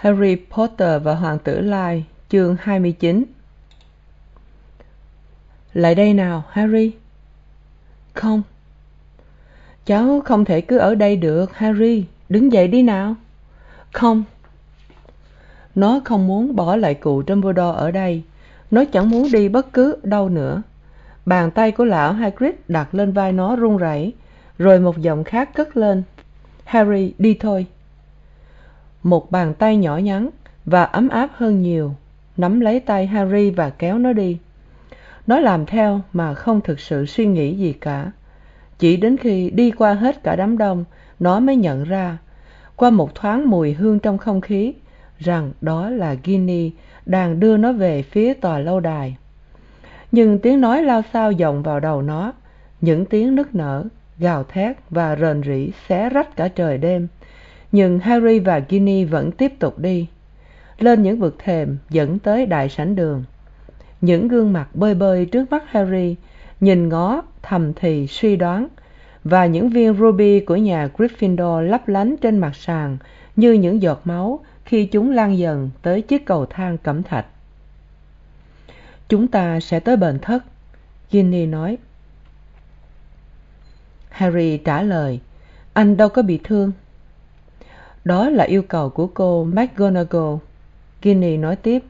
harry potter và hoàng tử lai, chương hai mươi chín. Lại đây nào, harry. Không. Cháu không thể cứ ở đây được, harry. Đứng dậy đi nào. Không. Nó không muốn bỏ lại cụ dumbledore ở đây. Nó chẳng muốn đi bất cứ đâu nữa. Bàn tay của lão hagrid đặt lên vai nó run rẩy, rồi một giọng khác cất lên. Harry, đi thôi một bàn tay nhỏ nhắn và ấm áp hơn nhiều. Nắm lấy tay harry và kéo nó đi. Nó làm theo mà không thực sự suy nghĩ gì cả. Chỉ đến khi đi qua hết cả đám đông, nó mới nhận ra, qua một thoáng mùi hương trong không khí, rằng đó là ginny đang đưa nó về phía tòa lâu đài. Nhưng tiếng nói lao xao vọng vào đầu nó, những tiếng nức nở, gào thét và rền rĩ xé rách cả trời đêm nhưng harry và ginny vẫn tiếp tục đi. Lên những vực thềm dẫn tới đại sảnh đường. Những gương mặt bơi bơi trước mắt harry, nhìn ngó, thầm thì suy đoán. Và những viên ruby của nhà gryffindor lấp lánh trên mặt sàn như những giọt máu khi chúng lan dần tới chiếc cầu thang cẩm thạch. Chúng ta sẽ tới bền thất, ginny nói. Harry trả lời, anh đâu có bị thương đó là yêu cầu của cô mcgonagall. Ginny nói tiếp,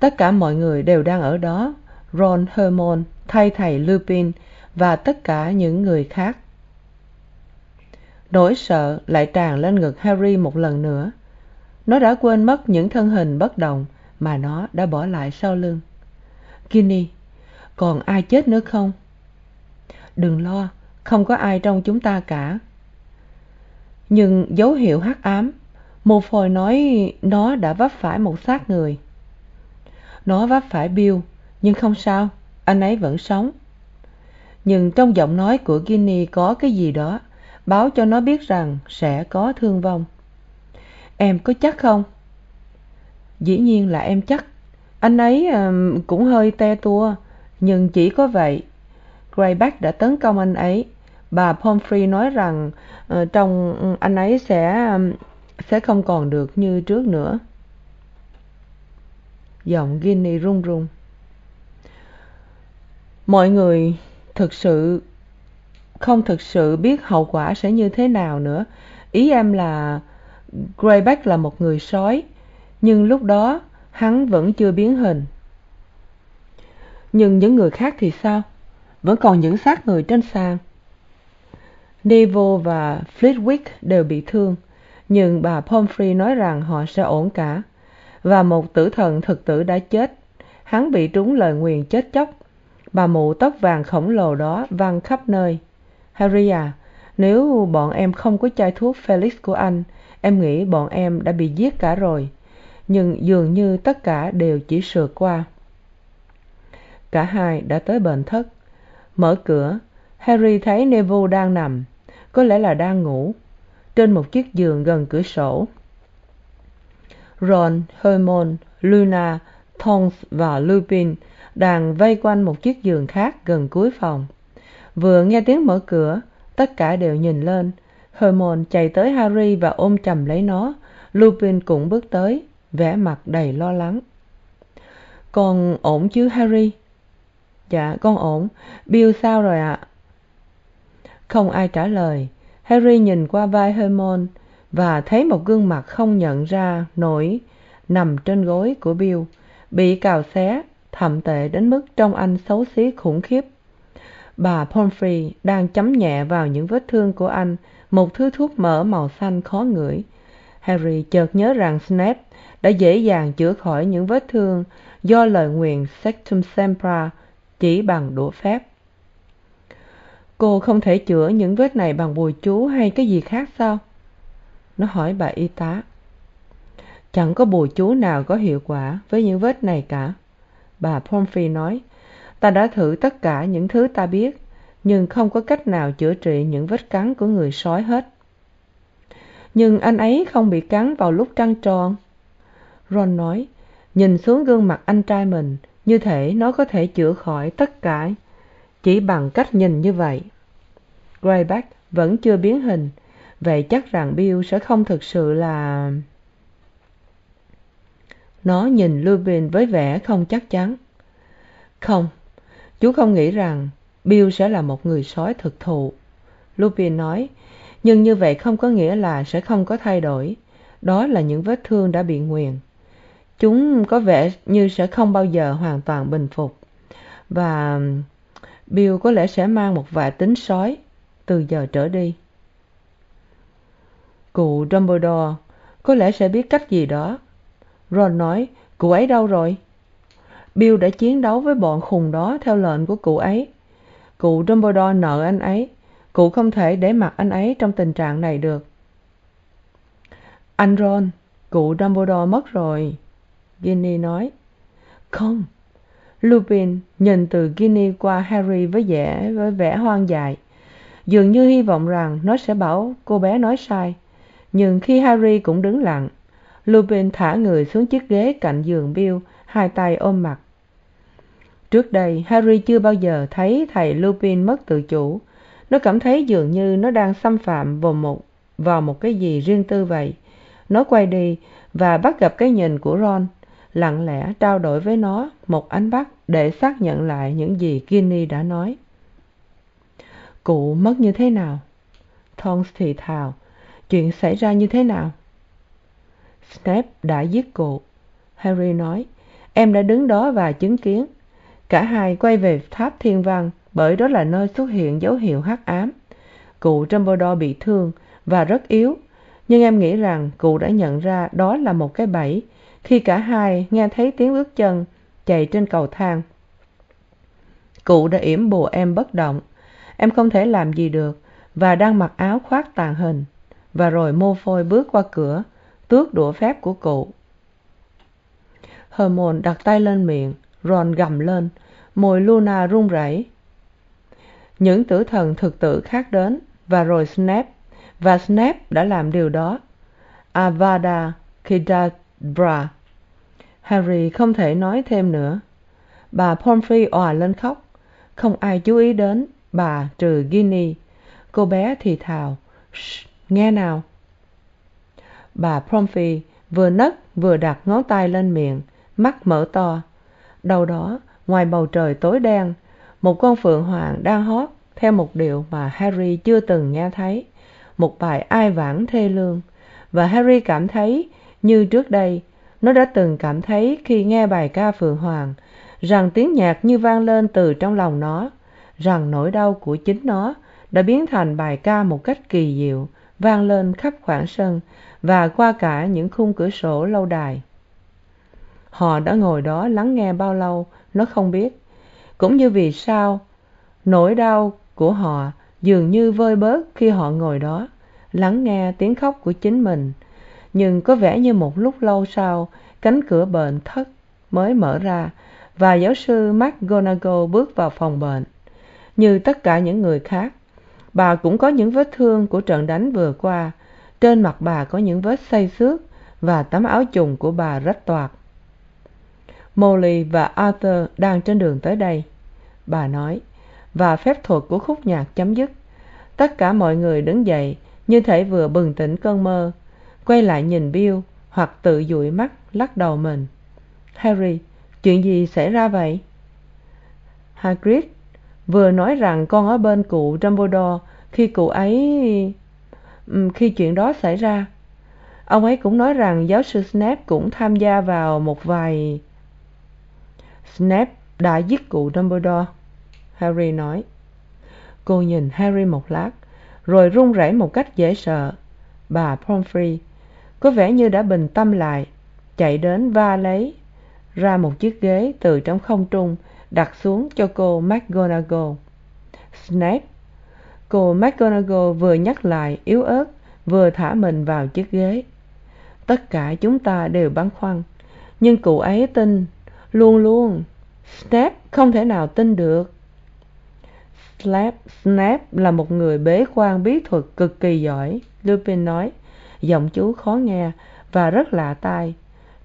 tất cả mọi người đều đang ở đó, ron hermon thay thầy lupin và tất cả những người khác. Nỗi sợ lại tràn lên ngực harry một lần nữa. Nó đã quên mất những thân hình bất động mà nó đã bỏ lại sau lưng. Ginny, còn ai chết nữa không? Đừng lo, không có ai trong chúng ta cả nhưng dấu hiệu hắc ám một phôi nói nó đã vấp phải một xác người. Nó vấp phải bill, nhưng không sao, anh ấy vẫn sống. Nhưng trong giọng nói của ginny có cái gì đó, báo cho nó biết rằng sẽ có thương vong. Em có chắc không? Dĩ nhiên là em chắc. Anh ấy cũng hơi te tua, nhưng chỉ có vậy. Greyback đã tấn công anh ấy bà pomfrey nói rằng ờ, uh, trong anh ấy sẽ sẽ không còn được như trước nữa. Giọng ginny run run. Mọi người thực sự không thực sự biết hậu quả sẽ như thế nào nữa. Ý em là greyback là một người sói nhưng lúc đó hắn vẫn chưa biến hình. Nhưng những người khác thì sao? Vẫn còn những xác người trên sàn neville và flitwick đều bị thương, nhưng bà pomfrey nói rằng họ sẽ ổn cả. Và một tử thần thực tử đã chết. Hắn bị trúng lời nguyền chết chóc. Bà mụ tóc vàng khổng lồ đó văng khắp nơi. Harry à nếu bọn em không có chai thuốc felix của anh, em nghĩ bọn em đã bị giết cả rồi. Nhưng dường như tất cả đều chỉ sượt qua. Cả hai đã tới bệnh thất. Mở cửa, harry thấy neville đang nằm có lẽ là đang ngủ, trên một chiếc giường gần cửa sổ. Ron, hermione, luna tongs và lupin đang vây quanh một chiếc giường khác gần cuối phòng. Vừa nghe tiếng mở cửa, tất cả đều nhìn lên. Hermione chạy tới harry và ôm chầm lấy nó. Lupin cũng bước tới, vẻ mặt đầy lo lắng. Con ổn chứ, harry? Dạ con ổn. Bill sao rồi ạ? Không ai trả lời. Harry nhìn qua vai hermione và thấy một gương mặt không nhận ra nổi nằm trên gối của bill, bị cào xé, thậm tệ đến mức trông anh xấu xí khủng khiếp. Bà pomfrey đang chấm nhẹ vào những vết thương của anh, một thứ thuốc mỡ màu xanh khó ngửi. Harry chợt nhớ rằng snape đã dễ dàng chữa khỏi những vết thương do lời nguyền sectum sempra chỉ bằng đũa phép cô không thể chữa những vết này bằng bùi chú hay cái gì khác sao? Nó hỏi bà y tá. Chẳng có bùi chú nào có hiệu quả với những vết này cả. Bà pomfrey nói, ta đã thử tất cả những thứ ta biết, nhưng không có cách nào chữa trị những vết cắn của người sói hết. Nhưng anh ấy không bị cắn vào lúc trăng tròn. Ron nói, nhìn xuống gương mặt anh trai mình, như thể nó có thể chữa khỏi tất cả chỉ bằng cách nhìn như vậy. Grayback vẫn chưa biến hình. Vậy chắc rằng bill sẽ không thực sự là nó nhìn lupin với vẻ không chắc chắn. Không. Chú không nghĩ rằng bill sẽ là một người sói thực thụ. Lupin nói, nhưng như vậy không có nghĩa là sẽ không có thay đổi. Đó là những vết thương đã bị nguyền. Chúng có vẻ như sẽ không bao giờ hoàn toàn bình phục. Và bill có lẽ sẽ mang một vài tính sói từ giờ trở đi. Cụ dumbledore có lẽ sẽ biết cách gì đó. Ron nói, cụ ấy đâu rồi? Bill đã chiến đấu với bọn khùng đó theo lệnh của cụ ấy. Cụ dumbledore nợ anh ấy. Cụ không thể để mặc anh ấy trong tình trạng này được. Anh ron, cụ dumbledore mất rồi, ginny nói. Không lupin nhìn từ ginny qua harry với vẻ với vẻ hoang dại. Dường như hy vọng rằng nó sẽ bảo cô bé nói sai, nhưng khi harry cũng đứng lặng, lupin thả người xuống chiếc ghế cạnh giường bill, hai tay ôm mặt. Trước đây, harry chưa bao giờ thấy thầy lupin mất tự chủ. Nó cảm thấy dường như nó đang xâm phạm vào một vào một cái gì riêng tư vậy. Nó quay đi và bắt gặp cái nhìn của ron lặng lẽ trao đổi với nó một ánh mắt để xác nhận lại những gì ginny đã nói. Cụ mất như thế nào? Thorns thì thào. Chuyện xảy ra như thế nào? Snape đã giết cụ. Harry nói, em đã đứng đó và chứng kiến. Cả hai quay về tháp thiên văn bởi đó là nơi xuất hiện dấu hiệu hắc ám. Cụ dumbledore bị thương và rất yếu, nhưng em nghĩ rằng cụ đã nhận ra đó là một cái bẫy khi cả hai nghe thấy tiếng bước chân chạy trên cầu thang. Cụ đã yểm bùa em bất động. Em không thể làm gì được và đang mặc áo khoác tàn hình. Và rồi mô phôi bước qua cửa, tước đũa phép của cụ. Hermon đặt tay lên miệng, ron gầm lên, môi luna run rẩy. Những tử thần thực tử khác đến, và rồi Snap và Snap đã làm điều đó. Avada kedavra harry không thể nói thêm nữa. Bà pomfrey òa lên khóc. Không ai chú ý đến bà trừ ginny. Cô bé thì thào "Shh, nghe nào. Bà pomfrey vừa nấc vừa đặt ngón tay lên miệng mắt mở to. Đâu đó ngoài bầu trời tối đen một con phượng hoàng đang hót theo một điệu mà harry chưa từng nghe thấy. Một bài ai vãng thê lương. Và harry cảm thấy như trước đây, nó đã từng cảm thấy khi nghe bài ca phượng hoàng, rằng tiếng nhạc như vang lên từ trong lòng nó, rằng nỗi đau của chính nó đã biến thành bài ca một cách kỳ diệu, vang lên khắp khoảng sân và qua cả những khung cửa sổ lâu đài. Họ đã ngồi đó lắng nghe bao lâu, nó không biết. Cũng như vì sao, nỗi đau của họ dường như vơi bớt khi họ ngồi đó, lắng nghe tiếng khóc của chính mình nhưng có vẻ như một lúc lâu sau, cánh cửa bệnh thất mới mở ra và giáo sư mcgonagall bước vào phòng bệnh. Như tất cả những người khác, bà cũng có những vết thương của trận đánh vừa qua. Trên mặt bà có những vết xây xước và tấm áo chùng của bà rách toạc. Molly và arthur đang trên đường tới đây, bà nói, và phép thuật của khúc nhạc chấm dứt. Tất cả mọi người đứng dậy, như thể vừa bừng tỉnh cơn mơ quay lại nhìn bill, hoặc tự dụi mắt, lắc đầu mình. Harry, chuyện gì xảy ra vậy? Hagrid vừa nói rằng con ở bên cụ dumbledore khi cụ ấy khi chuyện đó xảy ra. Ông ấy cũng nói rằng giáo sư snape cũng tham gia vào một vài snape đã giết cụ dumbledore, harry nói. Cô nhìn harry một lát, rồi run rẩy một cách dễ sợ. Bà pomfrey có vẻ như đã bình tâm lại, chạy đến va lấy, ra một chiếc ghế từ trong không trung, đặt xuống cho cô mcgonagall. Snape, cô mcgonagall vừa nhắc lại yếu ớt, vừa thả mình vào chiếc ghế. Tất cả chúng ta đều băn khoăn, nhưng cụ ấy tin, luôn luôn, snape không thể nào tin được. Snap snap là một người bế quan bí thuật cực kỳ giỏi, lupin nói giọng chú khó nghe và rất lạ tai.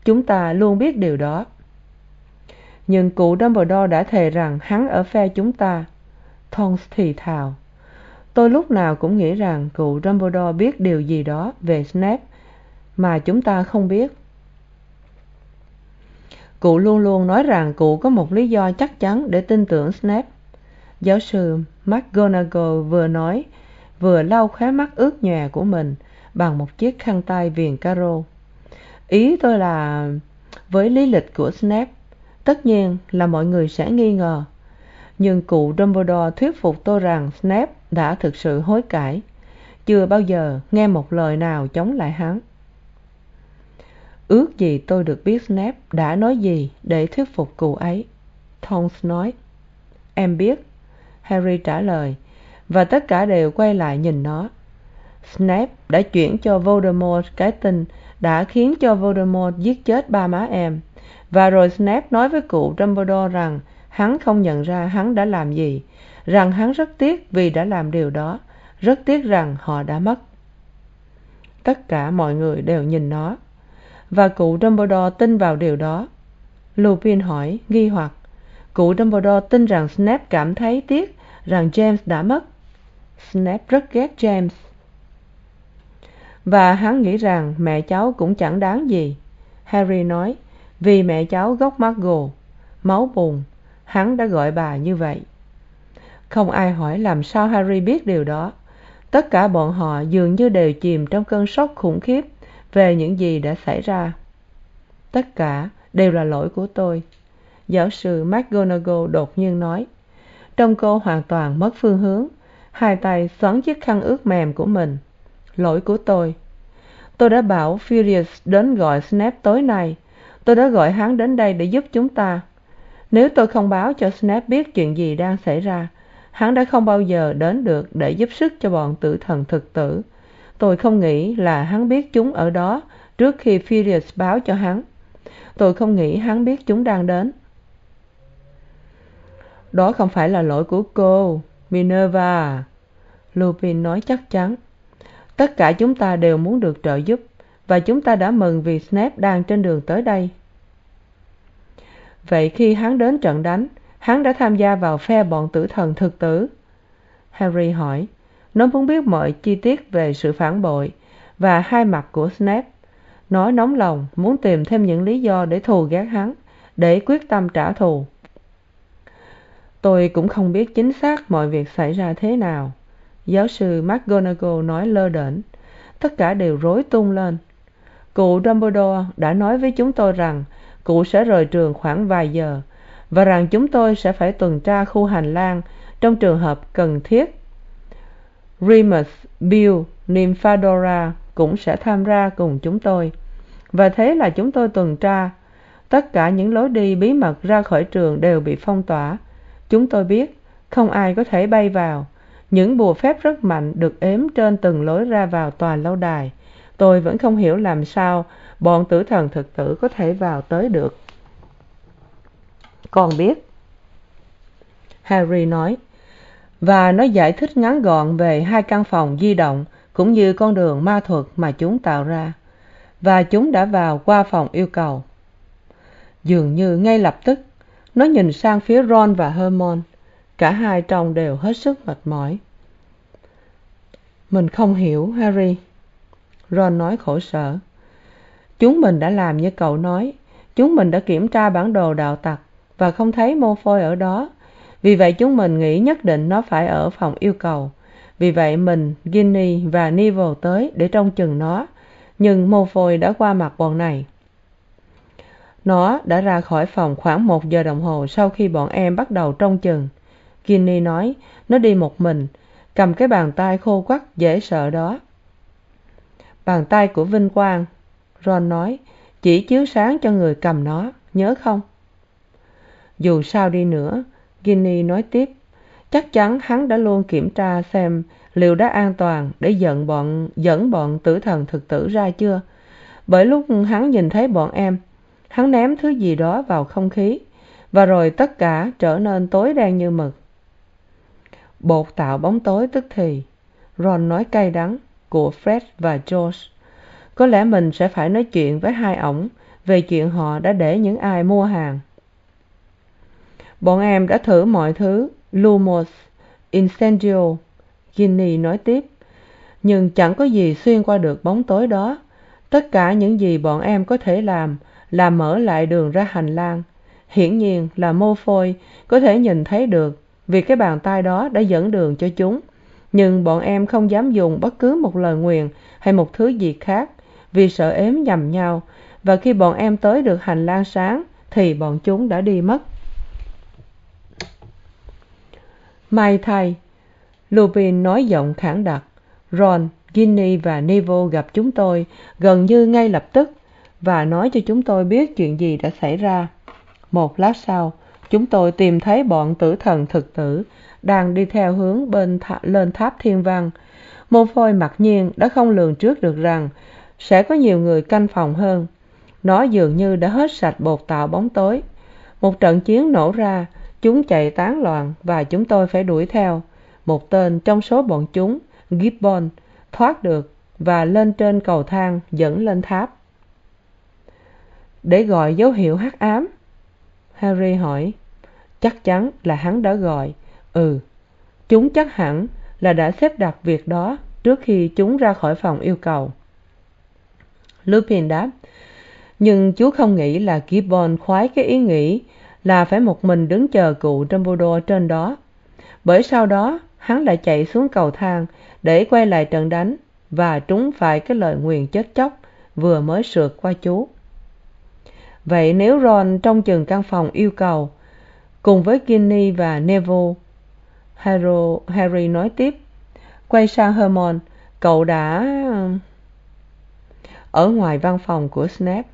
Chúng ta luôn biết điều đó. Nhưng cụ dumbledore đã thề rằng hắn ở phe chúng ta. Thorns thì thào. Tôi lúc nào cũng nghĩ rằng cụ dumbledore biết điều gì đó về snape mà chúng ta không biết. Cụ luôn luôn nói rằng cụ có một lý do chắc chắn để tin tưởng snape. Giáo sư mcgonagall vừa nói, vừa lau khóe mắt ướt nhòe của mình bằng một chiếc khăn tay viền caro. Ý tôi là với lý lịch của Snap, tất nhiên là mọi người sẽ nghi ngờ. Nhưng cụ dumbledore thuyết phục tôi rằng Snap đã thực sự hối cải. Chưa bao giờ nghe một lời nào chống lại hắn. Ước gì tôi được biết Snap đã nói gì để thuyết phục cụ ấy Tonks nói. Em biết harry trả lời và tất cả đều quay lại nhìn nó snape đã chuyển cho voldemort cái tin đã khiến cho voldemort giết chết ba má em. Và rồi snape nói với cụ dumbledore rằng hắn không nhận ra hắn đã làm gì, rằng hắn rất tiếc vì đã làm điều đó, rất tiếc rằng họ đã mất. Tất cả mọi người đều nhìn nó. Và cụ dumbledore tin vào điều đó. Lupin hỏi, nghi hoặc. Cụ dumbledore tin rằng snape cảm thấy tiếc rằng james đã mất. Snape rất ghét james và hắn nghĩ rằng mẹ cháu cũng chẳng đáng gì. Harry nói, vì mẹ cháu gốc McGonagall máu bùn, hắn đã gọi bà như vậy. Không ai hỏi làm sao harry biết điều đó. Tất cả bọn họ dường như đều chìm trong cơn sốc khủng khiếp về những gì đã xảy ra. Tất cả đều là lỗi của tôi. Giáo sư mcgonagall đột nhiên nói trong cô hoàn toàn mất phương hướng, hai tay xoắn chiếc khăn ướt mềm của mình lỗi của tôi. Tôi đã bảo furious đến gọi Snap tối nay. Tôi đã gọi hắn đến đây để giúp chúng ta. Nếu tôi không báo cho Snap biết chuyện gì đang xảy ra, hắn đã không bao giờ đến được để giúp sức cho bọn tử thần thực tử. Tôi không nghĩ là hắn biết chúng ở đó trước khi furious báo cho hắn. Tôi không nghĩ hắn biết chúng đang đến. Đó không phải là lỗi của cô, minerva. Lupin nói chắc chắn tất cả chúng ta đều muốn được trợ giúp, và chúng ta đã mừng vì Snap đang trên đường tới đây. Vậy khi hắn đến trận đánh, hắn đã tham gia vào phe bọn tử thần thực tử. Harry hỏi, nó muốn biết mọi chi tiết về sự phản bội và hai mặt của Snap. Nó nóng lòng, muốn tìm thêm những lý do để thù ghét hắn, để quyết tâm trả thù. Tôi cũng không biết chính xác mọi việc xảy ra thế nào giáo sư mcgonagall nói lơ đễnh. Tất cả đều rối tung lên. Cụ dumbledore đã nói với chúng tôi rằng cụ sẽ rời trường khoảng vài giờ và rằng chúng tôi sẽ phải tuần tra khu hành lang trong trường hợp cần thiết. Remus, bill, nymphadora cũng sẽ tham gia cùng chúng tôi. Và thế là chúng tôi tuần tra. Tất cả những lối đi bí mật ra khỏi trường đều bị phong tỏa. Chúng tôi biết không ai có thể bay vào những bùa phép rất mạnh được ếm trên từng lối ra vào tòa lâu đài. Tôi vẫn không hiểu làm sao bọn tử thần thực tử có thể vào tới được. Con biết, harry nói, và nó giải thích ngắn gọn về hai căn phòng di động cũng như con đường ma thuật mà chúng tạo ra. Và chúng đã vào qua phòng yêu cầu. Dường như ngay lập tức, nó nhìn sang phía ron và hermon cả hai trông đều hết sức mệt mỏi. Mình không hiểu, harry. Ron nói khổ sở. Chúng mình đã làm như cậu nói. Chúng mình đã kiểm tra bản đồ đạo tặc và không thấy mô phôi ở đó. Vì vậy chúng mình nghĩ nhất định nó phải ở phòng yêu cầu. Vì vậy mình, ginny và neville tới để trông chừng nó. Nhưng mô phôi đã qua mặt bọn này. Nó đã ra khỏi phòng khoảng một giờ đồng hồ sau khi bọn em bắt đầu trông chừng ginny nói, nó đi một mình, cầm cái bàn tay khô quắt dễ sợ đó. Bàn tay của vinh quang, ron nói, chỉ chiếu sáng cho người cầm nó, nhớ không? Dù sao đi nữa ginny nói tiếp, chắc chắn hắn đã luôn kiểm tra xem liệu đã an toàn để dẫn bọn dẫn bọn tử thần thực tử ra chưa. Bởi lúc hắn nhìn thấy bọn em, hắn ném thứ gì đó vào không khí, và rồi tất cả trở nên tối đen như mực bột tạo bóng tối tức thì. Ron nói cay đắng của fred và george. Có lẽ mình sẽ phải nói chuyện với hai ổng về chuyện họ đã để những ai mua hàng. Bọn em đã thử mọi thứ, lumos, incendio, ginny nói tiếp. Nhưng chẳng có gì xuyên qua được bóng tối đó. Tất cả những gì bọn em có thể làm là mở lại đường ra hành lang. Hiển nhiên là mô phôi có thể nhìn thấy được vì cái bàn tay đó đã dẫn đường cho chúng. Nhưng bọn em không dám dùng bất cứ một lời nguyền hay một thứ gì khác vì sợ ếm nhầm nhau. Và khi bọn em tới được hành lang sáng, thì bọn chúng đã đi mất. May thay, lupin nói giọng khản đặc, ron, ginny và nevo gặp chúng tôi gần như ngay lập tức và nói cho chúng tôi biết chuyện gì đã xảy ra. Một lát sau chúng tôi tìm thấy bọn tử thần thực tử đang đi theo hướng bên lên tháp thiên văn. Mô phôi mặc nhiên đã không lường trước được rằng sẽ có nhiều người canh phòng hơn. Nó dường như đã hết sạch bột tạo bóng tối. Một trận chiến nổ ra, chúng chạy tán loạn và chúng tôi phải đuổi theo. Một tên trong số bọn chúng, gibbon, thoát được và lên trên cầu thang dẫn lên tháp. Để gọi dấu hiệu hắc ám harry hỏi. Chắc chắn là hắn đã gọi. Ừ chúng chắc hẳn là đã xếp đặt việc đó trước khi chúng ra khỏi phòng yêu cầu. Lupin đáp. Nhưng chú không nghĩ là gibbon khoái cái ý nghĩ là phải một mình đứng chờ cụ dumbledore trên đó. Bởi sau đó, hắn lại chạy xuống cầu thang để quay lại trận đánh và trúng phải cái lời nguyền chết chóc vừa mới sượt qua chú vậy nếu ron trong chừng căn phòng yêu cầu cùng với ginny và neville harry, harry nói tiếp quay sang hermon cậu đã ờ, ở ngoài văn phòng của snape.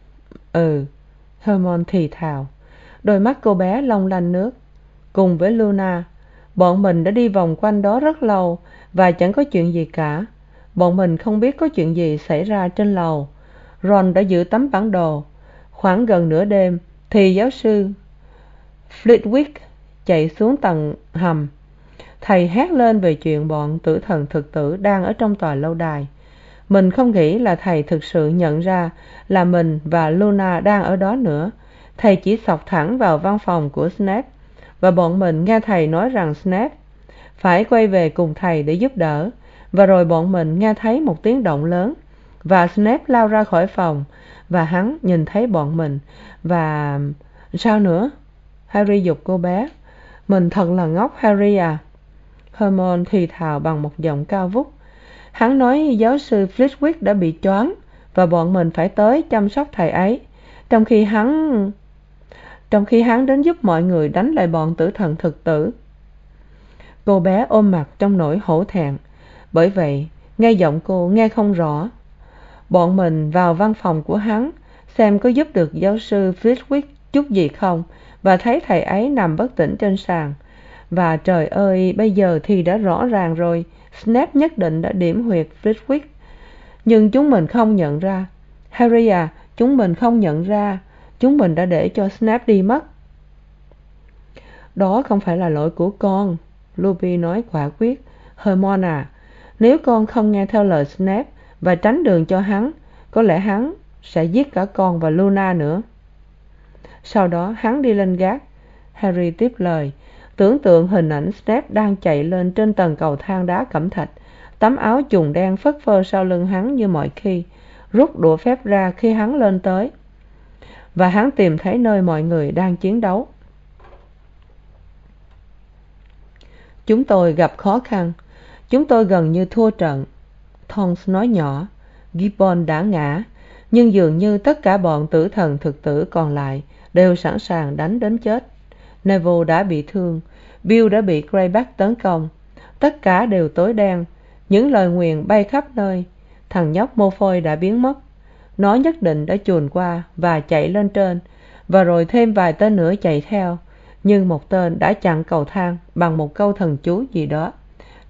Ừ hermon thì thào. Đôi mắt cô bé long lanh nước. Cùng với luna bọn mình đã đi vòng quanh đó rất lâu và chẳng có chuyện gì cả. Bọn mình không biết có chuyện gì xảy ra trên lầu. Ron đã giữ tấm bản đồ khoảng gần nửa đêm, thì giáo sư flitwick chạy xuống tầng hầm. Thầy hét lên về chuyện bọn tử thần thực tử đang ở trong tòa lâu đài. Mình không nghĩ là thầy thực sự nhận ra là mình và luna đang ở đó nữa. Thầy chỉ xộc thẳng vào văn phòng của snape và bọn mình nghe thầy nói rằng snape phải quay về cùng thầy để giúp đỡ. Và rồi bọn mình nghe thấy một tiếng động lớn, và snape lao ra khỏi phòng và hắn nhìn thấy bọn mình. Và sao nữa? Harry giục cô bé. Mình thật là ngốc, harry à. Hermon thì thào bằng một giọng cao vút. Hắn nói giáo sư flitwick đã bị choáng và bọn mình phải tới chăm sóc thầy ấy. Trong khi hắn, trong khi hắn đến giúp mọi người đánh lại bọn tử thần thực tử. Cô bé ôm mặt trong nỗi hổ thẹn. Bởi vậy, nghe giọng cô nghe không rõ bọn mình vào văn phòng của hắn, xem có giúp được giáo sư flitwick chút gì không, và thấy thầy ấy nằm bất tỉnh trên sàn. Và trời ơi, bây giờ thì đã rõ ràng rồi Snap nhất định đã điểm huyệt flitwick. Nhưng chúng mình không nhận ra. Harry à chúng mình không nhận ra. Chúng mình đã để cho Snap đi mất. Đó không phải là lỗi của con lupin nói quả quyết. Hermione à nếu con không nghe theo lời Snap và tránh đường cho hắn, có lẽ hắn sẽ giết cả con và luna nữa. Sau đó, hắn đi lên gác. Harry tiếp lời, tưởng tượng hình ảnh snape đang chạy lên trên tầng cầu thang đá cẩm thạch. Tấm áo chùn đen phất phơ sau lưng hắn như mọi khi, rút đũa phép ra khi hắn lên tới. Và hắn tìm thấy nơi mọi người đang chiến đấu. Chúng tôi gặp khó khăn. Chúng tôi gần như thua trận thons nói nhỏ, gibbon đã ngã, nhưng dường như tất cả bọn tử thần thực tử còn lại đều sẵn sàng đánh đến chết. Neville đã bị thương, bill đã bị greyback tấn công, tất cả đều tối đen, những lời nguyền bay khắp nơi. Thằng nhóc mô phôi đã biến mất, nó nhất định đã chuồn qua và chạy lên trên, và rồi thêm vài tên nữa chạy theo, nhưng một tên đã chặn cầu thang bằng một câu thần chú gì đó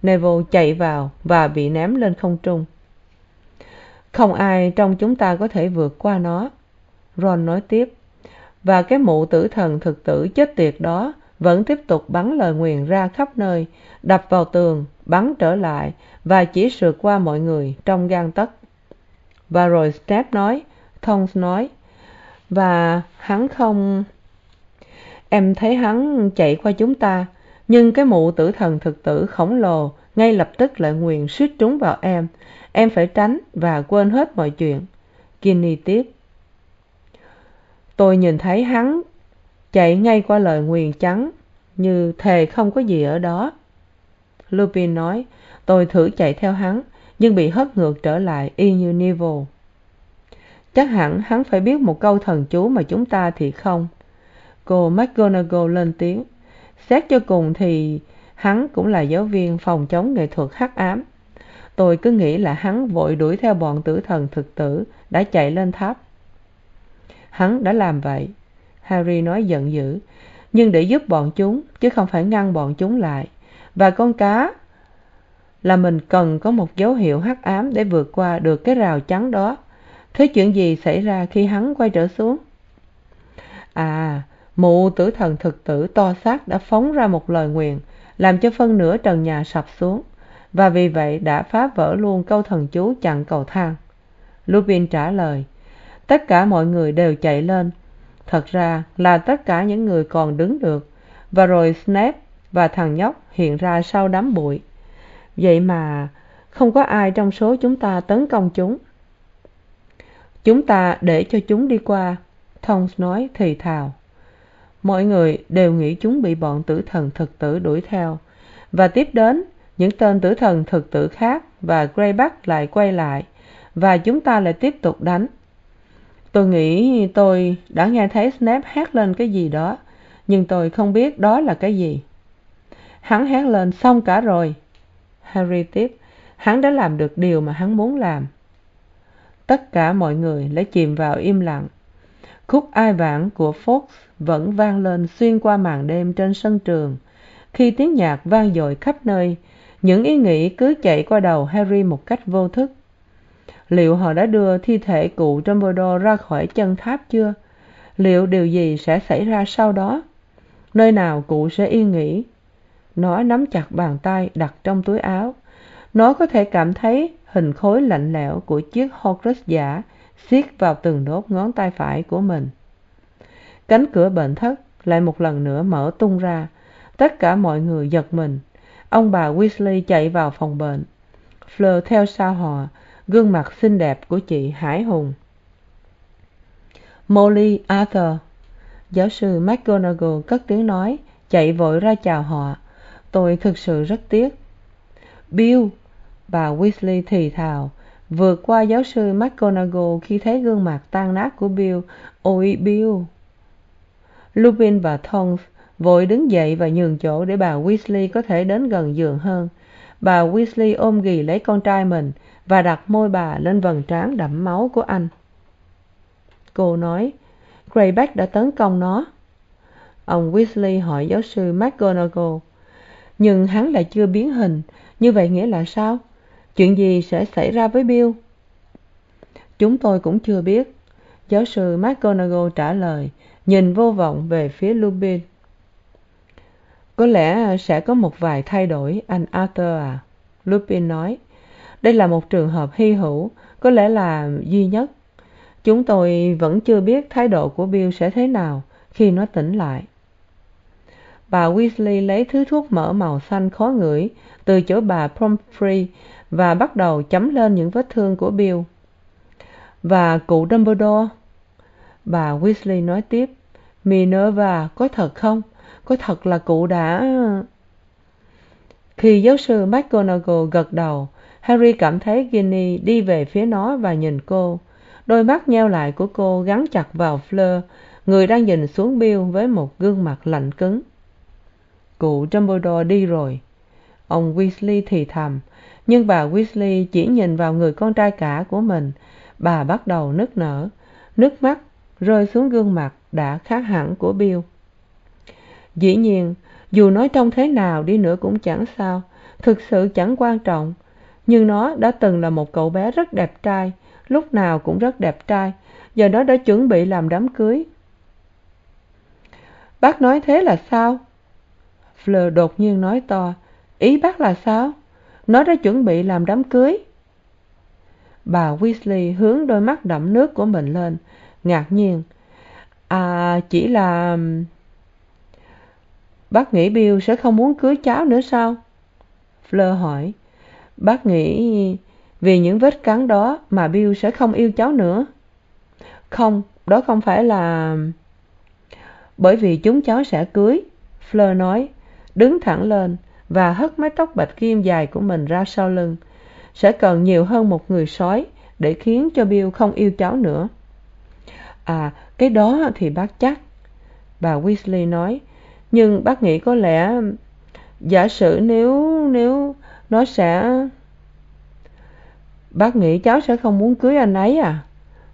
neville chạy vào và bị ném lên không trung. Không ai trong chúng ta có thể vượt qua nó, ron nói tiếp. Và cái mụ tử thần thực tử chết tiệt đó vẫn tiếp tục bắn lời nguyền ra khắp nơi, đập vào tường, bắn trở lại và chỉ sượt qua mọi người trong gang tấc. Và rồi snape nói Thongs nói, và hắn không, em thấy hắn chạy qua chúng ta nhưng cái mụ tử thần thực tử khổng lồ ngay lập tức lại nguyền suýt trúng vào em. Em phải tránh và quên hết mọi chuyện. Kinney tiếp. Tôi nhìn thấy hắn chạy ngay qua lời nguyền trắng như thề không có gì ở đó. Lupin nói, tôi thử chạy theo hắn, nhưng bị hất ngược trở lại y như neville chắc hẳn hắn phải biết một câu thần chú mà chúng ta thì không. Cô mcgonagall lên tiếng xét cho cùng thì hắn cũng là giáo viên phòng chống nghệ thuật hắc ám. Tôi cứ nghĩ là hắn vội đuổi theo bọn tử thần thực tử đã chạy lên tháp. Hắn đã làm vậy, harry nói giận dữ, nhưng để giúp bọn chúng chứ không phải ngăn bọn chúng lại. Và con cá là mình cần có một dấu hiệu hắc ám để vượt qua được cái rào chắn đó. Thế chuyện gì xảy ra khi hắn quay trở xuống? À mụ tử thần thực tử to xác đã phóng ra một lời nguyền làm cho phân nửa trần nhà sập xuống, và vì vậy đã phá vỡ luôn câu thần chú chặn cầu thang. Lupin trả lời, tất cả mọi người đều chạy lên. Thật ra là tất cả những người còn đứng được, và rồi snape và thằng nhóc hiện ra sau đám bụi. Vậy mà không có ai trong số chúng ta tấn công chúng. Chúng ta để cho chúng đi qua. Tonks nói thì thào mọi người đều nghĩ chúng bị bọn tử thần thực tử đuổi theo. Và tiếp đến, những tên tử thần thực tử khác và greyback lại quay lại, và chúng ta lại tiếp tục đánh. Tôi nghĩ tôi đã nghe thấy snape hét lên cái gì đó, nhưng tôi không biết đó là cái gì. Hắn hét lên, xong cả rồi. Harry tiếp, hắn đã làm được điều mà hắn muốn làm. Tất cả mọi người lại chìm vào im lặng. Khúc ai vãng của fox vẫn vang lên xuyên qua màn đêm trên sân trường. Khi tiếng nhạc vang dội khắp nơi, những ý nghĩ cứ chạy qua đầu harry một cách vô thức. Liệu họ đã đưa thi thể cụ dumbledore ra khỏi chân tháp chưa? Liệu điều gì sẽ xảy ra sau đó? Nơi nào cụ sẽ yên nghỉ? Nó nắm chặt bàn tay đặt trong túi áo. Nó có thể cảm thấy hình khối lạnh lẽo của chiếc horcrux giả siết vào từng đốt ngón tay phải của mình cánh cửa bệnh thất lại một lần nữa mở tung ra. Tất cả mọi người giật mình. Ông bà weasley chạy vào phòng bệnh. Fleur theo sau họ. Gương mặt xinh đẹp của chị hải hùng. Molly, arthur. Giáo sư mcgonagall cất tiếng nói, chạy vội ra chào họ. Tôi thực sự rất tiếc. Bill, bà weasley thì thào. Vượt qua giáo sư mcgonagall khi thấy gương mặt tan nát của bill. Ôi, bill lupin và tonks vội đứng dậy và nhường chỗ để bà weasley có thể đến gần giường hơn. Bà weasley ôm ghì lấy con trai mình và đặt môi bà lên vầng trán đẫm máu của anh. Cô nói, greyback đã tấn công nó. Ông weasley hỏi giáo sư mcgonagall, nhưng hắn lại chưa biến hình, như vậy nghĩa là sao? Chuyện gì sẽ xảy ra với bill? Chúng tôi cũng chưa biết giáo sư mcgonagall trả lời, nhìn vô vọng về phía lupin. Có lẽ sẽ có một vài thay đổi, anh arthur à lupin nói. Đây là một trường hợp hy hữu, có lẽ là duy nhất. Chúng tôi vẫn chưa biết thái độ của bill sẽ thế nào khi nó tỉnh lại. Bà weasley lấy thứ thuốc mỡ màu xanh khó ngửi từ chỗ bà Pomfrey và bắt đầu chấm lên những vết thương của bill và cụ dumbledore? Bà weasley nói tiếp, minerva có thật không? Có thật là cụ đã. Khi giáo sư mcgonagall gật đầu, harry cảm thấy ginny đi về phía nó và nhìn cô. Đôi mắt nheo lại của cô gắn chặt vào fleur, người đang nhìn xuống bill với một gương mặt lạnh cứng. Cụ dumbledore đi rồi. Ông weasley thì thầm, nhưng bà weasley chỉ nhìn vào người con trai cả của mình bà bắt đầu nức nở. Nước mắt rơi xuống gương mặt đã khác hẳn của bill. Dĩ nhiên, dù nói trông thế nào đi nữa cũng chẳng sao. Thực sự chẳng quan trọng. Nhưng nó đã từng là một cậu bé rất đẹp trai, lúc nào cũng rất đẹp trai. Giờ nó đã chuẩn bị làm đám cưới. Bác nói thế là sao? Fleur đột nhiên nói to. Ý bác là sao? Nó đã chuẩn bị làm đám cưới bà weasley hướng đôi mắt đẫm nước của mình lên. Ngạc nhiên. À chỉ là bác nghĩ bill sẽ không muốn cưới cháu nữa sao? Fleur hỏi. Bác nghĩ vì những vết cắn đó mà bill sẽ không yêu cháu nữa. Không, đó không phải là bởi vì chúng cháu sẽ cưới, fleur nói. Đứng thẳng lên và hất mái tóc bạch kim dài của mình ra sau lưng sẽ cần nhiều hơn một người sói để khiến cho bill không yêu cháu nữa. À cái đó thì bác chắc, bà weasley nói. Nhưng bác nghĩ có lẽ, giả sử nếu nếu nó sẽ, bác nghĩ cháu sẽ không muốn cưới anh ấy à?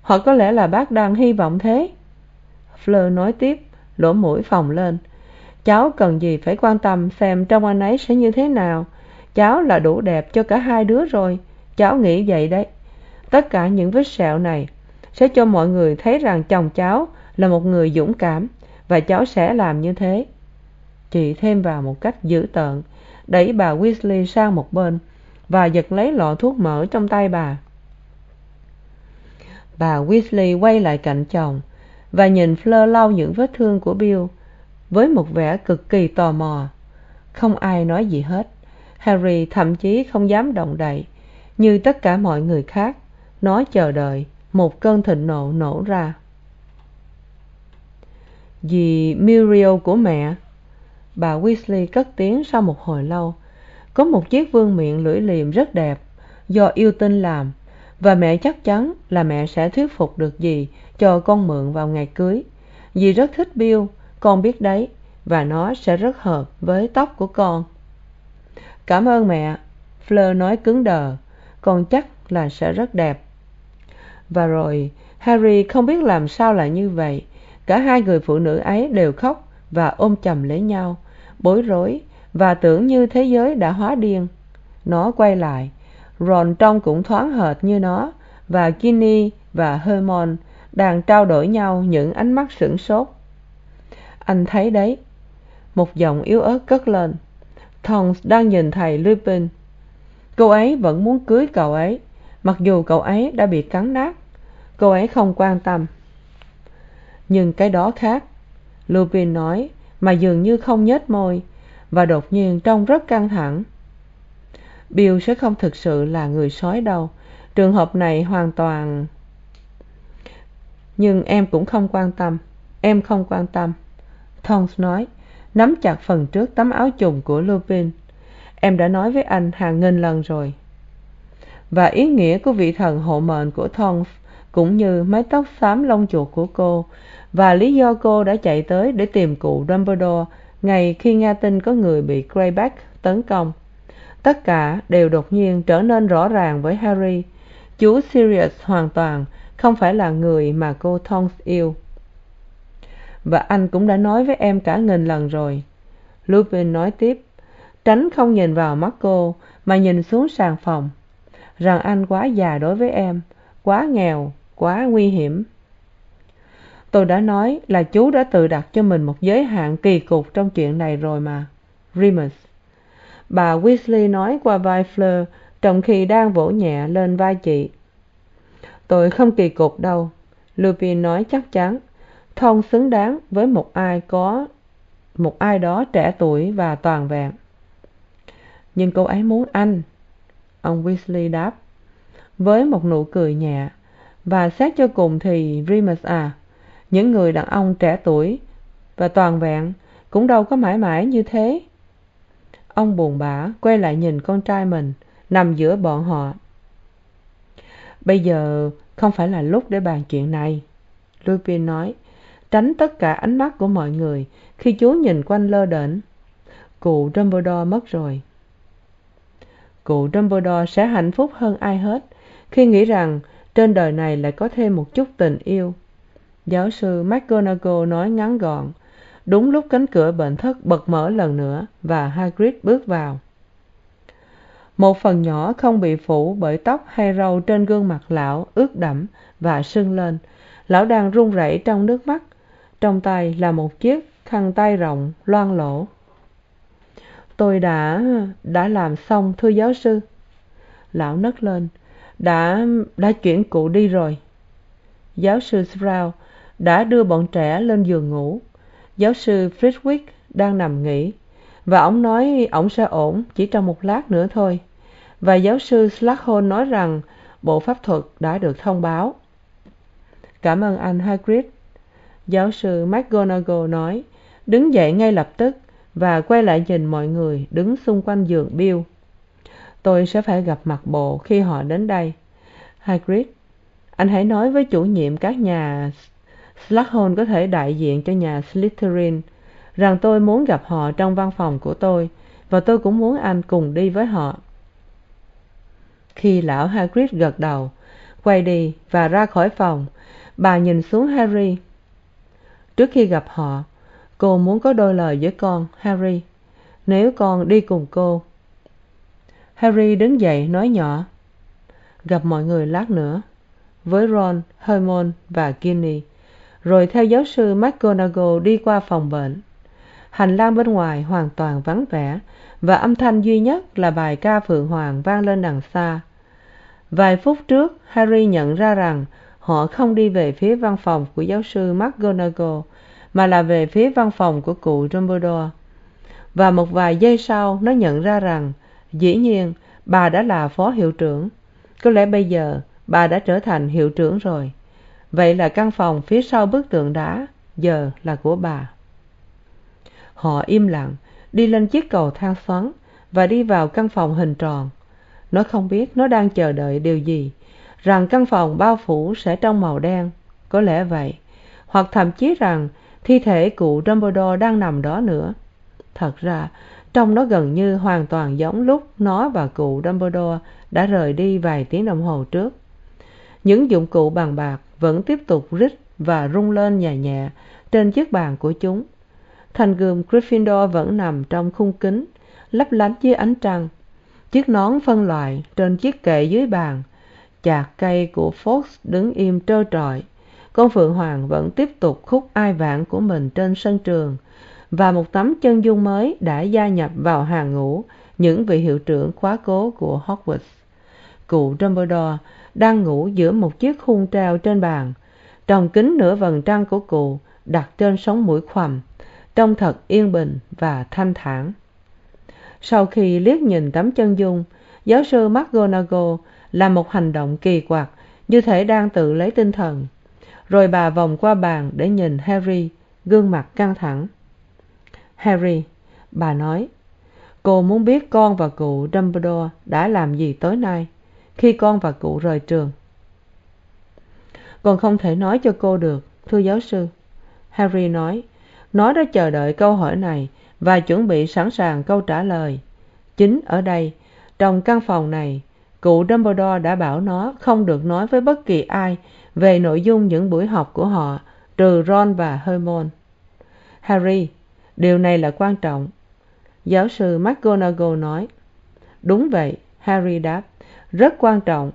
Hoặc có lẽ là bác đang hy vọng thế? Fleur nói tiếp, lỗ mũi phồng lên. Cháu cần gì phải quan tâm xem trong anh ấy sẽ như thế nào? Cháu là đủ đẹp cho cả hai đứa rồi. Cháu nghĩ vậy đấy. Tất cả những vết sẹo này sẽ cho mọi người thấy rằng chồng cháu là một người dũng cảm và cháu sẽ làm như thế. Chị thêm vào một cách dữ tợn, đẩy bà weasley sang một bên và giật lấy lọ thuốc mỡ trong tay bà. Bà weasley quay lại cạnh chồng và nhìn fleur lau những vết thương của bill với một vẻ cực kỳ tò mò. Không ai nói gì hết harry thậm chí không dám động đậy, như tất cả mọi người khác. Nó chờ đợi một cơn thịnh nộ nổ ra. Vì muriel của mẹ, bà weasley cất tiếng sau một hồi lâu. Có một chiếc vương miện lưỡi liềm rất đẹp do yêu tinh làm, và mẹ chắc chắn là mẹ sẽ thuyết phục được gì cho con mượn vào ngày cưới. Dì rất thích bill, con biết đấy, và nó sẽ rất hợp với tóc của con cảm ơn mẹ. Fleur nói cứng đờ con chắc là sẽ rất đẹp. Và rồi, harry không biết làm sao lại như vậy. Cả hai người phụ nữ ấy đều khóc và ôm chầm lấy nhau, bối rối và tưởng như thế giới đã hóa điên. Nó quay lại, ron trông cũng thoáng hệt như nó và ginny và hermon đang trao đổi nhau những ánh mắt sửng sốt. Anh thấy đấy. Một giọng yếu ớt cất lên tonks đang nhìn thầy lupin cô ấy vẫn muốn cưới cậu ấy, mặc dù cậu ấy đã bị cắn nát. Cô ấy không quan tâm. Nhưng cái đó khác. Lupin nói, mà dường như không nhếch môi. Và đột nhiên trông rất căng thẳng. Bill sẽ không thực sự là người sói đâu. Trường hợp này hoàn toàn nhưng em cũng không quan tâm. Em không quan tâm. Tonks nói nắm chặt phần trước tấm áo chùng của lupin. Em đã nói với anh hàng nghìn lần rồi. Và ý nghĩa của vị thần hộ mệnh của tonks cũng như mái tóc xám lông chuột của cô và lý do cô đã chạy tới để tìm cụ dumbledore ngày khi nghe tin có người bị greyback tấn công. Tất cả đều đột nhiên trở nên rõ ràng với harry. Chú sirius hoàn toàn không phải là người mà cô tonks yêu và anh cũng đã nói với em cả nghìn lần rồi. Lupin nói tiếp, tránh không nhìn vào mắt cô, mà nhìn xuống sàn phòng. Rằng anh quá già đối với em, quá nghèo, quá nguy hiểm. Tôi đã nói là chú đã tự đặt cho mình một giới hạn kỳ cục trong chuyện này rồi mà. Remus. Bà weasley nói qua vai fleur, trong khi đang vỗ nhẹ lên vai chị. Tôi không kỳ cục đâu, lupin nói chắc chắn thông xứng đáng với một ai có, một ai đó trẻ tuổi và toàn vẹn. Nhưng cô ấy muốn anh, ông weasley đáp, với một nụ cười nhẹ. Và xét cho cùng thì remus à những người đàn ông trẻ tuổi và toàn vẹn cũng đâu có mãi mãi như thế. Ông buồn bã, quay lại nhìn con trai mình, nằm giữa bọn họ. Bây giờ không phải là lúc để bàn chuyện này, lupin nói tránh tất cả ánh mắt của mọi người khi chú nhìn quanh lơ đễnh. Cụ dumbledore mất rồi. Cụ dumbledore sẽ hạnh phúc hơn ai hết khi nghĩ rằng trên đời này lại có thêm một chút tình yêu. Giáo sư mcgonagall nói ngắn gọn, đúng lúc cánh cửa bệnh thất bật mở lần nữa và hagrid bước vào. Một phần nhỏ không bị phủ bởi tóc hay râu trên gương mặt lão ướt đẫm và sưng lên. Lão đang run rẩy trong nước mắt trong tay là một chiếc khăn tay rộng, loang lổ. Tôi đã đã làm xong, thưa giáo sư. Lão nấc lên. Đã đã chuyển cụ đi rồi. Giáo sư sprout đã đưa bọn trẻ lên giường ngủ. Giáo sư flitwick đang nằm nghỉ. Và ông nói ổng sẽ ổn chỉ trong một lát nữa thôi. Và giáo sư s nói rằng bộ pháp thuật đã được thông báo. Cảm ơn anh, hagrid giáo sư mcgonagall nói, đứng dậy ngay lập tức và quay lại nhìn mọi người đứng xung quanh giường bill. Tôi sẽ phải gặp mặt bộ khi họ đến đây. Hagrid, anh hãy nói với chủ nhiệm các nhà slughorn có thể đại diện cho nhà slytherin rằng tôi muốn gặp họ trong văn phòng của tôi và tôi cũng muốn anh cùng đi với họ. Khi lão hagrid gật đầu, quay đi và ra khỏi phòng, bà nhìn xuống harry trước khi gặp họ, cô muốn có đôi lời với con, harry. Nếu con đi cùng cô. Harry đứng dậy nói nhỏ. Gặp mọi người lát nữa, với ron, hermione và ginny. Rồi theo giáo sư mcgonagall đi qua phòng bệnh. Hành lang bên ngoài hoàn toàn vắng vẻ và âm thanh duy nhất là bài ca phượng hoàng vang lên đằng xa. Vài phút trước, harry nhận ra rằng họ không đi về phía văn phòng của giáo sư mcgonagall, mà là về phía văn phòng của cụ dumbledore. Và một vài giây sau, nó nhận ra rằng, dĩ nhiên, bà đã là phó hiệu trưởng. Có lẽ bây giờ, bà đã trở thành hiệu trưởng rồi. Vậy là căn phòng phía sau bức tượng đá, giờ là của bà. Họ im lặng, đi lên chiếc cầu thang xoắn và đi vào căn phòng hình tròn. Nó không biết nó đang chờ đợi điều gì rằng căn phòng bao phủ sẽ trong màu đen. Có lẽ vậy. Hoặc thậm chí rằng thi thể cụ dumbledore đang nằm đó nữa. Thật ra, trông nó gần như hoàn toàn giống lúc nó và cụ dumbledore đã rời đi vài tiếng đồng hồ trước. Những dụng cụ bàn bạc vẫn tiếp tục rít và rung lên nhẹ nhẹ trên chiếc bàn của chúng. Thành gươm gryffindor vẫn nằm trong khung kính, lấp lánh dưới ánh trăng. Chiếc nón phân loại trên chiếc kệ dưới bàn chạc cây của fox đứng im trơ trọi. Con phượng hoàng vẫn tiếp tục khúc ai vãng của mình trên sân trường. Và một tấm chân dung mới đã gia nhập vào hàng ngũ, những vị hiệu trưởng quá cố của hogwarts. Cụ dumbledore đang ngủ giữa một chiếc khung treo trên bàn. Tròng kính nửa vầng trăng của cụ đặt trên sống mũi khoằm, trông thật yên bình và thanh thản. Sau khi liếc nhìn tấm chân dung, giáo sư mcgonagall là một hành động kỳ quặc, như thể đang tự lấy tinh thần. Rồi bà vòng qua bàn để nhìn harry, gương mặt căng thẳng. Harry, bà nói, cô muốn biết con và cụ dumbledore đã làm gì tối nay khi con và cụ rời trường? Còn không thể nói cho cô được, thưa giáo sư, harry nói. Nó đã chờ đợi câu hỏi này và chuẩn bị sẵn sàng câu trả lời. Chính ở đây, trong căn phòng này cụ dumbledore đã bảo nó không được nói với bất kỳ ai về nội dung những buổi học của họ trừ ron và hermione. Harry, điều này là quan trọng. Giáo sư mcgonagall nói, đúng vậy, harry đáp, rất quan trọng,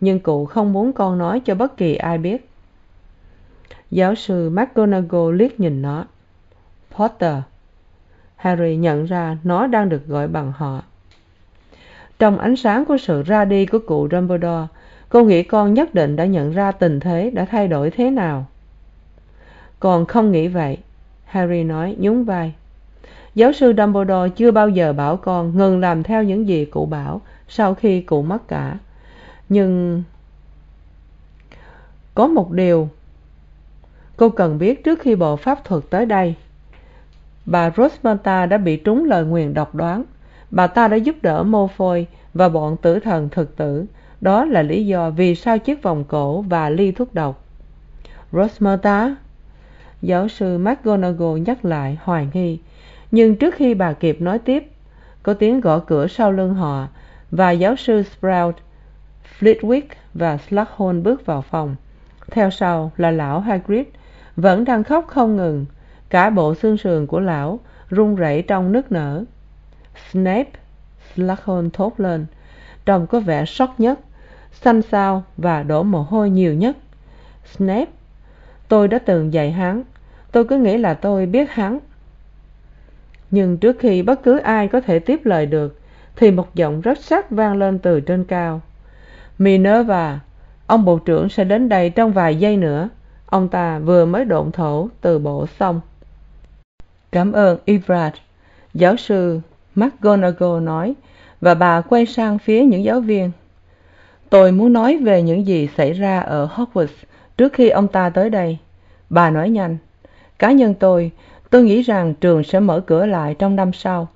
nhưng cụ không muốn con nói cho bất kỳ ai biết. Giáo sư mcgonagall liếc nhìn nó. Potter, harry nhận ra nó đang được gọi bằng họ trong ánh sáng của sự ra đi của cụ dumbledore, cô nghĩ con nhất định đã nhận ra tình thế đã thay đổi thế nào. Còn không nghĩ vậy, harry nói, nhún vai. Giáo sư dumbledore chưa bao giờ bảo con ngừng làm theo những gì cụ bảo sau khi cụ mất cả. Nhưng có một điều cô cần biết trước khi bộ pháp thuật tới đây. Bà rosmerta đã bị trúng lời nguyền độc đoán bà ta đã giúp đỡ mô phôi và bọn tử thần thực tử. Đó là lý do vì sao chiếc vòng cổ và ly thuốc độc. Rosmerta, giáo sư mcgonagall nhắc lại, hoài nghi. Nhưng trước khi bà kịp nói tiếp, có tiếng gõ cửa sau lưng họ và giáo sư sprout, flitwick và slughorn bước vào phòng. Theo sau là lão hagrid, vẫn đang khóc không ngừng. Cả bộ xương sườn của lão run rẩy trong nức nở snape slughorn thốt lên. Trông có vẻ sốc nhất, xanh xao và đổ mồ hôi nhiều nhất. Snape, tôi đã từng dạy hắn, tôi cứ nghĩ là tôi biết hắn. Nhưng trước khi bất cứ ai có thể tiếp lời được, thì một giọng rất sắc vang lên từ trên cao. Minerva, ông bộ trưởng sẽ đến đây trong vài giây nữa. Ông ta vừa mới độn thổ từ bộ xong. Cảm ơn ivrat giáo sư mcgonagall nói, và bà quay sang phía những giáo viên. Tôi muốn nói về những gì xảy ra ở hogwarts trước khi ông ta tới đây. Bà nói nhanh, cá nhân tôi tôi nghĩ rằng trường sẽ mở cửa lại trong năm sau.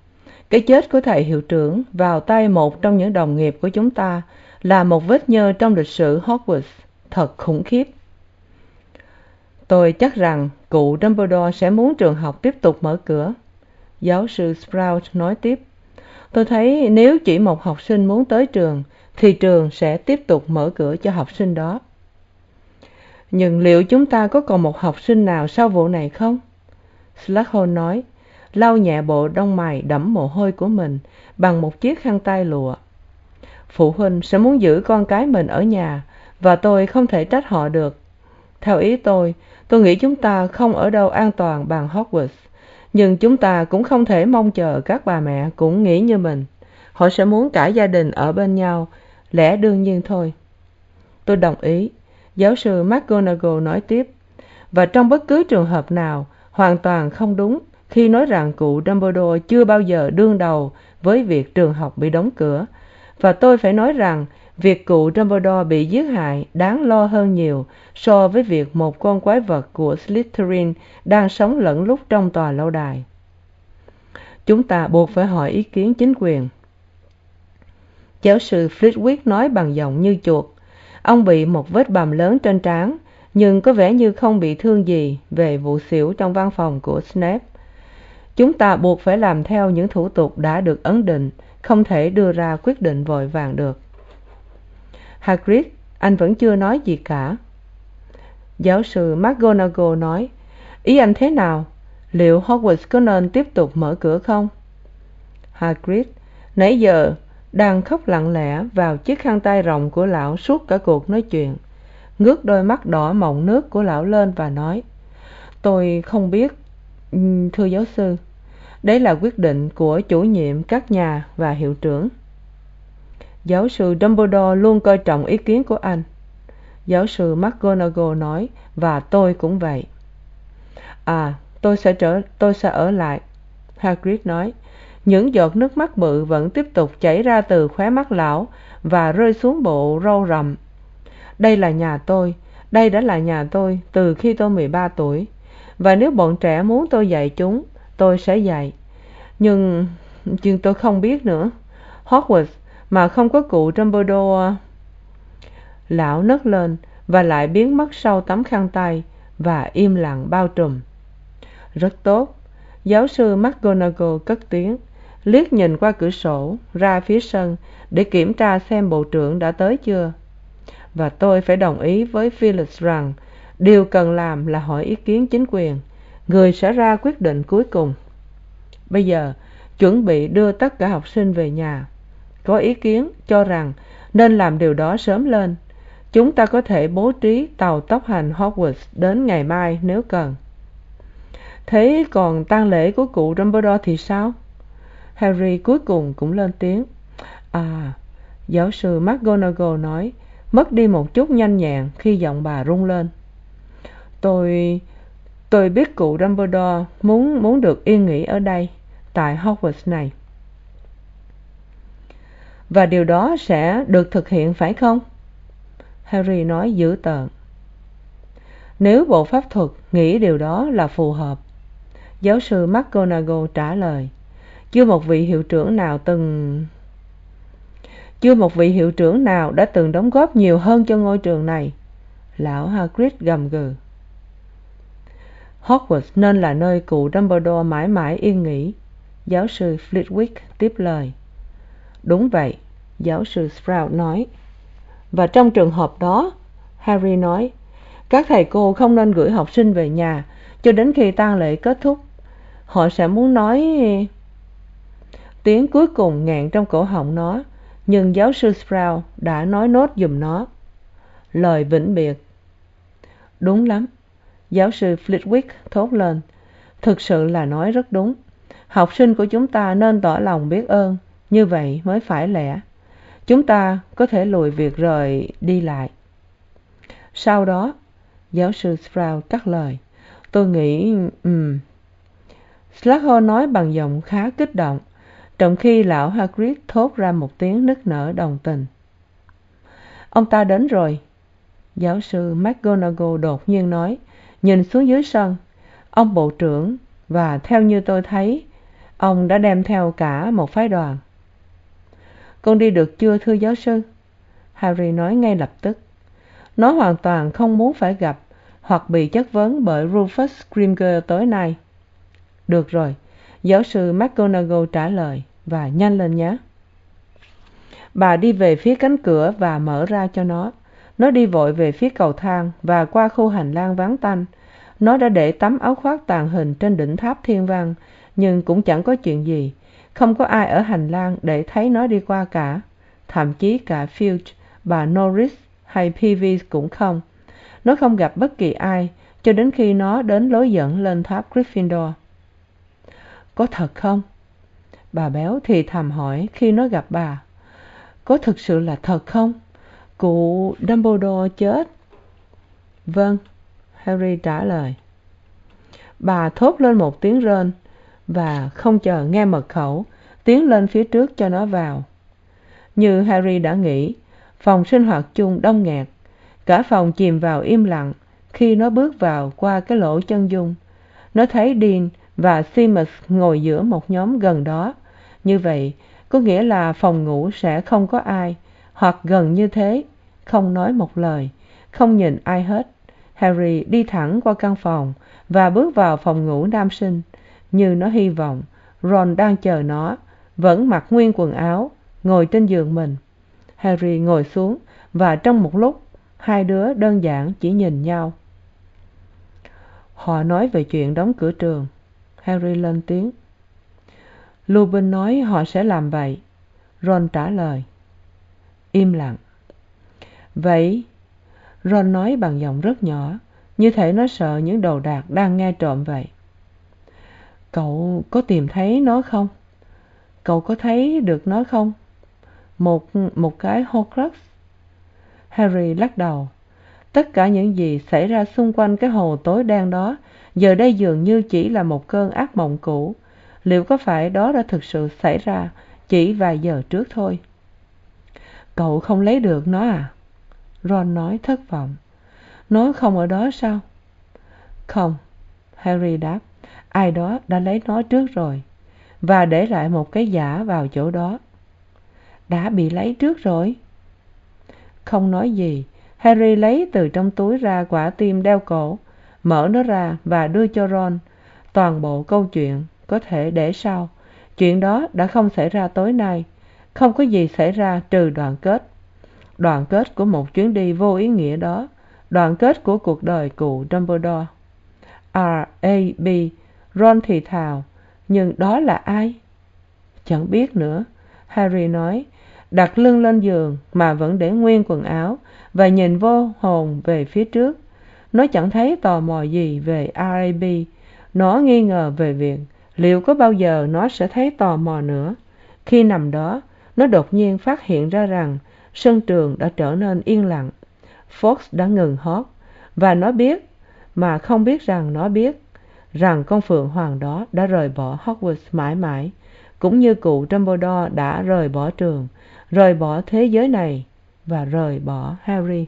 Cái chết của thầy hiệu trưởng vào tay một trong những đồng nghiệp của chúng ta là một vết nhơ trong lịch sử hogwarts. Thật khủng khiếp. Tôi chắc rằng cụ dumbledore sẽ muốn trường học tiếp tục mở cửa giáo sư sprout nói tiếp, tôi thấy nếu chỉ một học sinh muốn tới trường, thì trường sẽ tiếp tục mở cửa cho học sinh đó. Nhưng liệu chúng ta có còn một học sinh nào sau vụ này không? Slughorn nói, lau nhẹ bộ đông mày đẫm mồ hôi của mình bằng một chiếc khăn tay lụa. Phụ huynh sẽ muốn giữ con cái mình ở nhà và tôi không thể trách họ được. Theo ý tôi tôi nghĩ chúng ta không ở đâu an toàn bằng hogwarts nhưng chúng ta cũng không thể mong chờ các bà mẹ cũng nghĩ như mình. Họ sẽ muốn cả gia đình ở bên nhau, lẽ đương nhiên thôi. Tôi đồng ý, giáo sư mcgonagall nói tiếp. Và trong bất cứ trường hợp nào, hoàn toàn không đúng khi nói rằng cụ dumbledore chưa bao giờ đương đầu với việc trường học bị đóng cửa. Và tôi phải nói rằng việc cụ dumbledore bị giết hại đáng lo hơn nhiều so với việc một con quái vật của slytherin đang sống lẫn lúc trong tòa lâu đài. Chúng ta buộc phải hỏi ý kiến chính quyền. Giáo sư flitwick nói bằng giọng như chuột, ông bị một vết bầm lớn trên trán, nhưng có vẻ như không bị thương gì về vụ xỉu trong văn phòng của snape. Chúng ta buộc phải làm theo những thủ tục đã được ấn định, không thể đưa ra quyết định vội vàng được hagrid, anh vẫn chưa nói gì cả. Giáo sư mcgonagall nói, ý anh thế nào? Liệu hogwarts có nên tiếp tục mở cửa không? Hagrid, nãy giờ đang khóc lặng lẽ vào chiếc khăn tay rộng của lão suốt cả cuộc nói chuyện, ngước đôi mắt đỏ mọng nước của lão lên và nói, tôi không biết ừ, thưa giáo sư, đấy là quyết định của chủ nhiệm các nhà và hiệu trưởng giáo sư dumbledore luôn coi trọng ý kiến của anh. Giáo sư mcgonagall nói, và tôi cũng vậy. À tôi sẽ trở, tôi sẽ ở lại, hagrid nói. Những giọt nước mắt bự vẫn tiếp tục chảy ra từ khóe mắt lão và rơi xuống bộ râu rậm đây là nhà tôi, đây đã là nhà tôi từ khi tôi mười ba tuổi. Và nếu bọn trẻ muốn tôi dạy chúng, tôi sẽ dạy. Nhưng nhưng tôi không biết nữa. Hogwarts mà không có cụ dumbledore. Lão nấc lên và lại biến mất sau tấm khăn tay và im lặng bao trùm. Rất tốt, giáo sư mcgonagall cất tiếng, liếc nhìn qua cửa sổ, ra phía sân để kiểm tra xem bộ trưởng đã tới chưa. Và tôi phải đồng ý với felix rằng điều cần làm là hỏi ý kiến chính quyền. Người sẽ ra quyết định cuối cùng. Bây giờ, chuẩn bị đưa tất cả học sinh về nhà có ý kiến, cho rằng nên làm điều đó sớm lên. Chúng ta có thể bố trí tàu tốc hành hogwarts đến ngày mai nếu cần. Thế còn tang lễ của cụ dumbledore thì sao? Harry cuối cùng cũng lên tiếng. À giáo sư mcgonagall nói, mất đi một chút nhanh nhẹn khi giọng bà rung lên. Tôi tôi biết cụ dumbledore muốn muốn được yên nghỉ ở đây, tại hogwarts này và điều đó sẽ được thực hiện, phải không? Harry nói dữ tợn. Nếu bộ pháp thuật nghĩ điều đó là phù hợp, giáo sư mcgonagall trả lời, chưa một vị hiệu trưởng nào từng, chưa một vị hiệu trưởng nào đã từng đóng góp nhiều hơn cho ngôi trường này. Lão hagrid gầm gừ. Hogwarts nên là nơi cụ dumbledore mãi mãi yên nghỉ, giáo sư flitwick tiếp lời đúng vậy, giáo sư sprout nói. Và trong trường hợp đó, harry nói, các thầy cô không nên gửi học sinh về nhà cho đến khi tang lễ kết thúc. Họ sẽ muốn nói tiếng cuối cùng nghẹn trong cổ họng nó, nhưng giáo sư sprout đã nói nốt giùm nó. Lời vĩnh biệt. Đúng lắm. Giáo sư flitwick thốt lên. Thực sự là nói rất đúng. Học sinh của chúng ta nên tỏ lòng biết ơn như vậy mới phải lẽ, chúng ta có thể lùi việc rời đi lại. Sau đó, giáo sư sprout cắt lời. Tôi nghĩ, ừm s nói bằng giọng khá kích động, trong khi lão hagrid thốt ra một tiếng nức nở đồng tình. Ông ta đến rồi. Giáo sư mcgonagall đột nhiên nói, nhìn xuống dưới sân, ông bộ trưởng và theo như tôi thấy, ông đã đem theo cả một phái đoàn con đi được chưa, thưa giáo sư? Harry nói ngay lập tức. Nó hoàn toàn không muốn phải gặp hoặc bị chất vấn bởi rufus grimger tối nay. Được rồi, giáo sư mcgonagall trả lời và nhanh lên nhé. Bà đi về phía cánh cửa và mở ra cho nó. Nó đi vội về phía cầu thang và qua khu hành lang vắng tanh. Nó đã để tấm áo khoác tàn hình trên đỉnh tháp thiên văn nhưng cũng chẳng có chuyện gì không có ai ở hành lang để thấy nó đi qua cả. Thậm chí cả filch, bà norris hay peeves cũng không. Nó không gặp bất kỳ ai cho đến khi nó đến lối dẫn lên tháp gryffindor. Có thật không? Bà béo thì thầm hỏi khi nó gặp bà. Có thực sự là thật không? Cụ dumbledore chết. Vâng harry trả lời. Bà thốt lên một tiếng rên và không chờ nghe mật khẩu, tiến lên phía trước cho nó vào. Như harry đã nghĩ, phòng sinh hoạt chung đông nghẹt, cả phòng chìm vào im lặng khi nó bước vào qua cái lỗ chân dung. Nó thấy dean và seamus ngồi giữa một nhóm gần đó. Như vậy, có nghĩa là phòng ngủ sẽ không có ai, hoặc gần như thế, không nói một lời, không nhìn ai hết. Harry đi thẳng qua căn phòng và bước vào phòng ngủ nam sinh như nó hy vọng. Ron đang chờ nó, vẫn mặc nguyên quần áo, ngồi trên giường mình. Harry ngồi xuống và trong một lúc, hai đứa đơn giản chỉ nhìn nhau. Họ nói về chuyện đóng cửa trường. Harry lên tiếng. Lupin nói họ sẽ làm vậy. Ron trả lời. Im lặng. Vậy, ron nói bằng giọng rất nhỏ, như thể nó sợ những đồ đạc đang nghe trộm vậy cậu có tìm thấy nó không? Cậu có thấy được nó không? Một một cái horcrux? Harry lắc đầu. Tất cả những gì xảy ra xung quanh cái hồ tối đen đó, giờ đây dường như chỉ là một cơn ác mộng cũ. Liệu có phải đó đã thực sự xảy ra chỉ vài giờ trước thôi? Cậu không lấy được nó à? Ron nói thất vọng. Nó không ở đó sao? Không, harry đáp ai đó đã lấy nó trước rồi, và để lại một cái giả vào chỗ đó. Đã bị lấy trước rồi? Không nói gì. Harry lấy từ trong túi ra quả tim đeo cổ, mở nó ra và đưa cho ron. Toàn bộ câu chuyện có thể để sau. Chuyện đó đã không xảy ra tối nay. Không có gì xảy ra trừ đoàn kết. Đoàn kết của một chuyến đi vô ý nghĩa đó. Đoàn kết của cuộc đời cụ dumbledore r a b, ron thì thào, nhưng đó là ai? Chẳng biết nữa, harry nói, đặt lưng lên giường mà vẫn để nguyên quần áo và nhìn vô hồn về phía trước. Nó chẳng thấy tò mò gì về rab nó nghi ngờ về việc liệu có bao giờ nó sẽ thấy tò mò nữa. Khi nằm đó, nó đột nhiên phát hiện ra rằng sân trường đã trở nên yên lặng. Fox đã ngừng hót và nó biết mà không biết rằng nó biết rằng con phượng hoàng đó đã rời bỏ hogwarts mãi mãi, cũng như cụ dumbledore đã rời bỏ trường, rời bỏ thế giới này và rời bỏ harry.